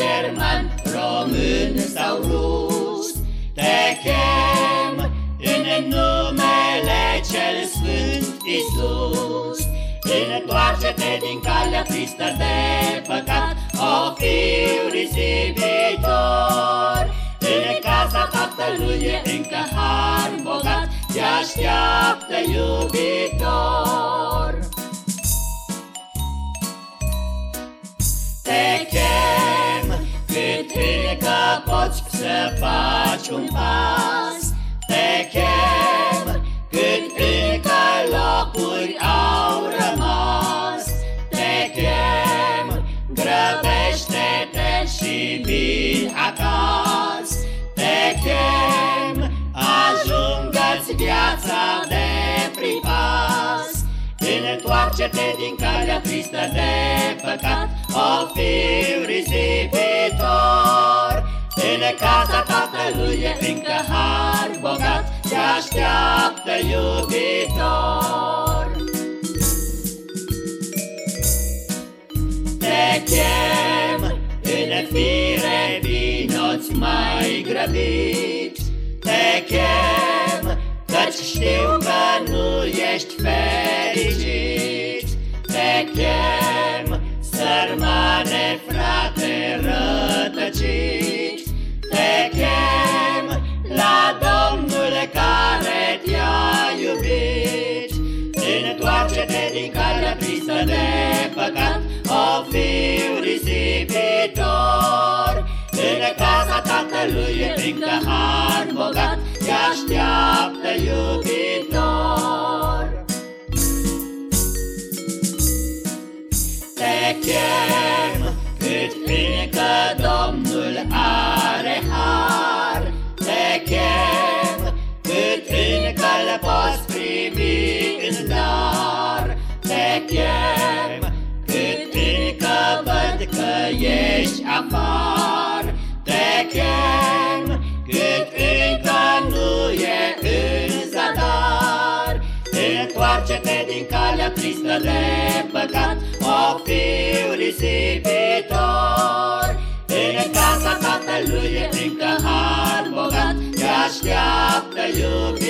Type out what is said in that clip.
german, român sau rus. Te chem în numele cel sfânt Iisus. Întoarce-te din calea tristă de păcat O fiu risipitor. În casa tatălui e încă har bogat Te așteaptă iubitor să faci un pas Te chem cât încă locuri au rămas. Te chem, grăbește-te și vin acasă. Te chem, ajungă-ți viața de pripas. Întoarce-te din calea tristă de păcat casa tatălui e încă har bogat Te așteaptă iubitor. Te chem în fire vinoți mai grăbit Te chem căci știu că nu ești fericit. Te chem risipitor. În casa tatălui e încă har bogat Te așteaptă iubitor. Te chem Ești afară, te chem cât încă nu e în zadar. Întoarce-te din calea tristă de păcat, o fiu risipitor. În casa tatălui e plină har bogat, te așteaptă iubire.